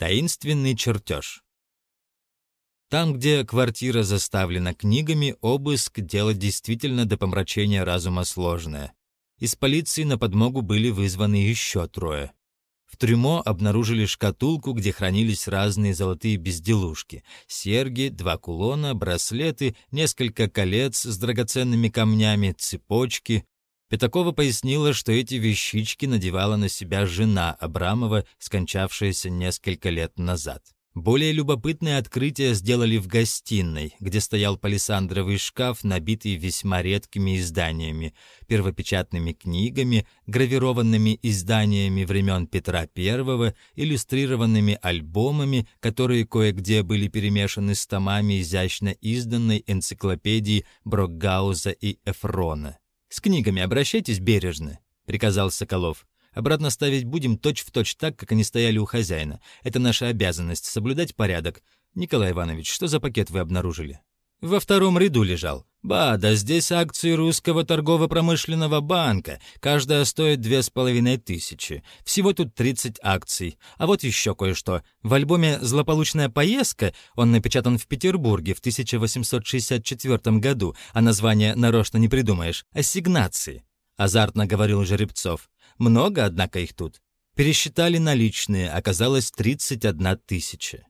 Таинственный чертеж. Там, где квартира заставлена книгами, обыск — дело действительно до помрачения разума сложное. Из полиции на подмогу были вызваны еще трое. В трюмо обнаружили шкатулку, где хранились разные золотые безделушки. Серьги, два кулона, браслеты, несколько колец с драгоценными камнями, цепочки. Пятакова пояснила, что эти вещички надевала на себя жена Абрамова, скончавшаяся несколько лет назад. Более любопытное открытие сделали в гостиной, где стоял палисандровый шкаф, набитый весьма редкими изданиями, первопечатными книгами, гравированными изданиями времен Петра I, иллюстрированными альбомами, которые кое-где были перемешаны с томами изящно изданной энциклопедии Брокгауза и Эфрона. «С книгами обращайтесь бережно», — приказал Соколов. Обратно ставить будем точь-в-точь точь так, как они стояли у хозяина. Это наша обязанность — соблюдать порядок. Николай Иванович, что за пакет вы обнаружили? Во втором ряду лежал. Ба, да здесь акции Русского торгово-промышленного банка. Каждая стоит две с половиной тысячи. Всего тут 30 акций. А вот еще кое-что. В альбоме «Злополучная поездка» он напечатан в Петербурге в 1864 году, а название нарочно не придумаешь. «Ассигнации», — азартно говорил Жеребцов. Много, однако, их тут. Пересчитали наличные, оказалось 31 тысяча.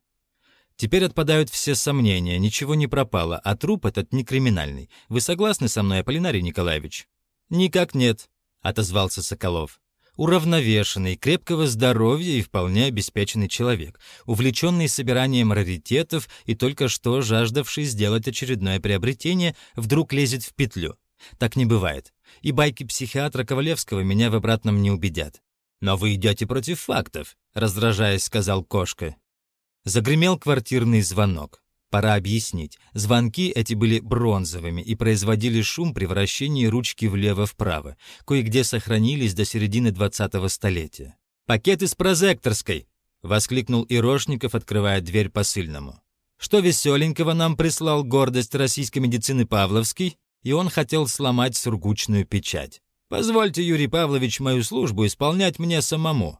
Теперь отпадают все сомнения, ничего не пропало, а труп этот не криминальный. Вы согласны со мной, Аполлинарий Николаевич? Никак нет, отозвался Соколов. Уравновешенный, крепкого здоровья и вполне обеспеченный человек, увлеченный собиранием раритетов и только что жаждавший сделать очередное приобретение, вдруг лезет в петлю. Так не бывает и байки психиатра Ковалевского меня в обратном не убедят. «Но вы идете против фактов», — раздражаясь, сказал кошка. Загремел квартирный звонок. Пора объяснить. Звонки эти были бронзовыми и производили шум при вращении ручки влево-вправо. Кое-где сохранились до середины 20-го столетия. «Пакет из прозекторской!» — воскликнул Ирошников, открывая дверь посыльному. «Что веселенького нам прислал гордость российской медицины Павловский?» и он хотел сломать сургучную печать. «Позвольте, Юрий Павлович, мою службу исполнять мне самому».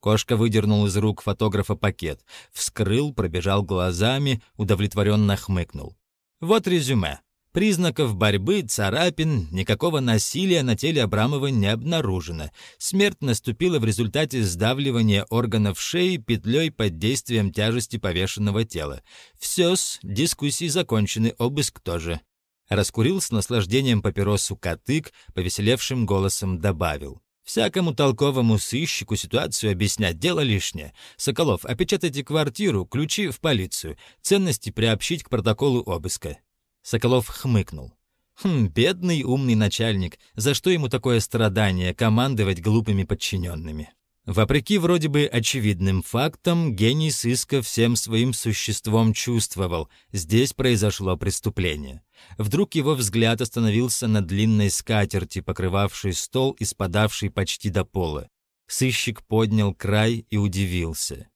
Кошка выдернул из рук фотографа пакет, вскрыл, пробежал глазами, удовлетворенно хмыкнул. «Вот резюме. Признаков борьбы, царапин, никакого насилия на теле Абрамова не обнаружено. Смерть наступила в результате сдавливания органов шеи петлей под действием тяжести повешенного тела. Все-с, дискуссии закончены, обыск тоже. Раскурил с наслаждением папиросу Катык, повеселевшим голосом добавил. «Всякому толковому сыщику ситуацию объяснять дело лишнее. Соколов, опечатайте квартиру, ключи в полицию, ценности приобщить к протоколу обыска». Соколов хмыкнул. Хм, бедный умный начальник, за что ему такое страдание командовать глупыми подчиненными? Вопреки вроде бы очевидным фактам, гений сыска всем своим существом чувствовал, здесь произошло преступление. Вдруг его взгляд остановился на длинной скатерти, покрывавшей стол и спадавшей почти до пола. Сыщик поднял край и удивился.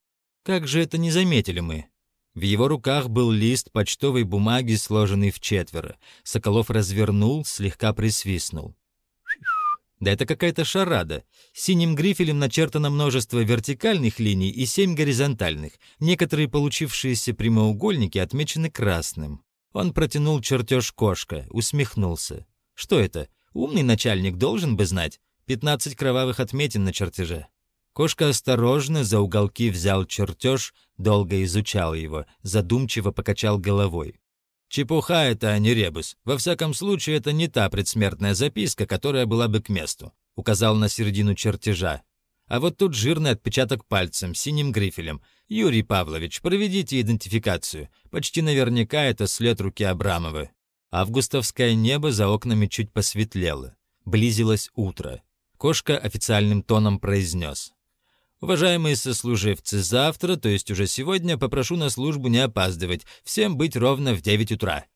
Как же это не заметили мы? В его руках был лист почтовой бумаги, сложенный в четверо. Соколов развернул, слегка присвистнул. Да это какая-то шарада. Синим грифелем начертано множество вертикальных линий и семь горизонтальных. Некоторые получившиеся прямоугольники отмечены красным. Он протянул чертеж кошка, усмехнулся. Что это? Умный начальник должен бы знать. Пятнадцать кровавых отметин на чертеже. Кошка осторожно за уголки взял чертеж, долго изучал его, задумчиво покачал головой. Чепуха это, а не ребус. Во всяком случае, это не та предсмертная записка, которая была бы к месту. Указал на середину чертежа. А вот тут жирный отпечаток пальцем, синим грифелем. Юрий Павлович, проведите идентификацию. Почти наверняка это след руки Абрамовы. Августовское небо за окнами чуть посветлело. Близилось утро. Кошка официальным тоном произнес. Уважаемые сослуживцы, завтра, то есть уже сегодня, попрошу на службу не опаздывать, всем быть ровно в 9 утра.